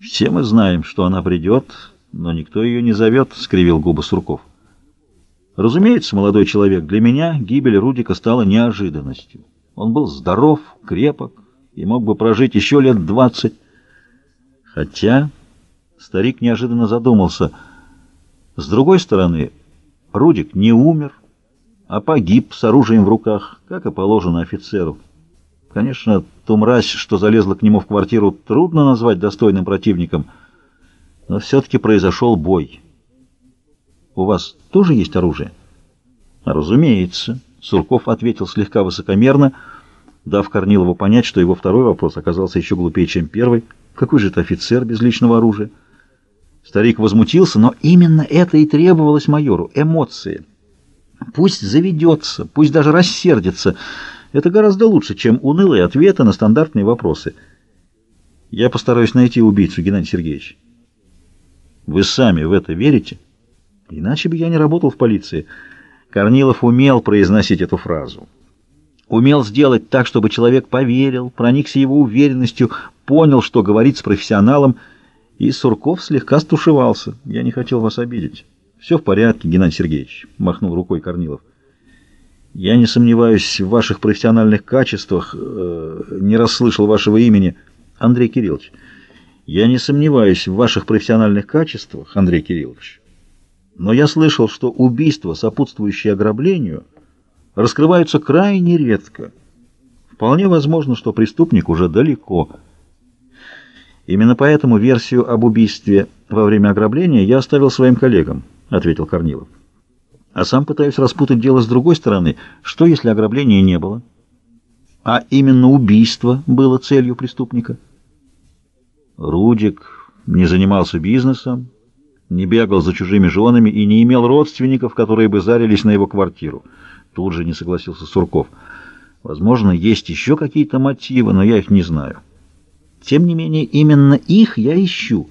Все мы знаем, что она придет, но никто ее не зовет, — скривил губы Сурков. Разумеется, молодой человек, для меня гибель Рудика стала неожиданностью. Он был здоров, крепок и мог бы прожить еще лет двадцать. Хотя старик неожиданно задумался. С другой стороны, Рудик не умер, а погиб с оружием в руках, как и положено офицеру. Конечно, ту мразь, что залезла к нему в квартиру, трудно назвать достойным противником, но все-таки произошел бой. У вас тоже есть оружие? Разумеется. Сурков ответил слегка высокомерно, дав Корнилову понять, что его второй вопрос оказался еще глупее, чем первый. Какой же это офицер без личного оружия? Старик возмутился, но именно это и требовалось майору — эмоции. Пусть заведется, пусть даже рассердится — это гораздо лучше, чем унылые ответы на стандартные вопросы. Я постараюсь найти убийцу, Геннадий Сергеевич. Вы сами в это верите? Иначе бы я не работал в полиции. Корнилов умел произносить эту фразу. Умел сделать так, чтобы человек поверил, проникся его уверенностью, понял, что говорит с профессионалом, и Сурков слегка стушевался. Я не хотел вас обидеть. Все в порядке, Геннадий Сергеевич, махнул рукой Корнилов. Я не сомневаюсь в ваших профессиональных качествах, э, не расслышал вашего имени, Андрей Кириллович. Я не сомневаюсь в ваших профессиональных качествах, Андрей Кириллович. Но я слышал, что убийства, сопутствующие ограблению, раскрываются крайне редко. Вполне возможно, что преступник уже далеко. Именно поэтому версию об убийстве во время ограбления я оставил своим коллегам, ответил Корнилов а сам пытаюсь распутать дело с другой стороны. Что, если ограбления не было? А именно убийство было целью преступника? Рудик не занимался бизнесом, не бегал за чужими женами и не имел родственников, которые бы зарились на его квартиру. Тут же не согласился Сурков. Возможно, есть еще какие-то мотивы, но я их не знаю. Тем не менее, именно их я ищу.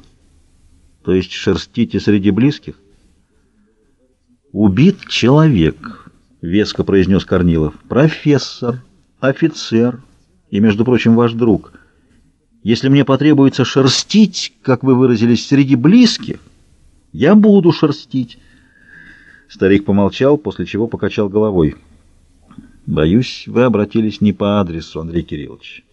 То есть шерстите среди близких? «Убит человек», — веско произнес Корнилов. «Профессор, офицер и, между прочим, ваш друг. Если мне потребуется шерстить, как вы выразились, среди близких, я буду шерстить». Старик помолчал, после чего покачал головой. «Боюсь, вы обратились не по адресу, Андрей Кириллович».